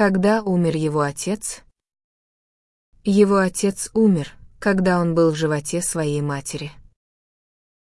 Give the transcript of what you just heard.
Когда умер его отец? Его отец умер, когда он был в животе своей матери.